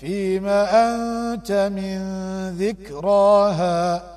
فيما أنت من ذكراها.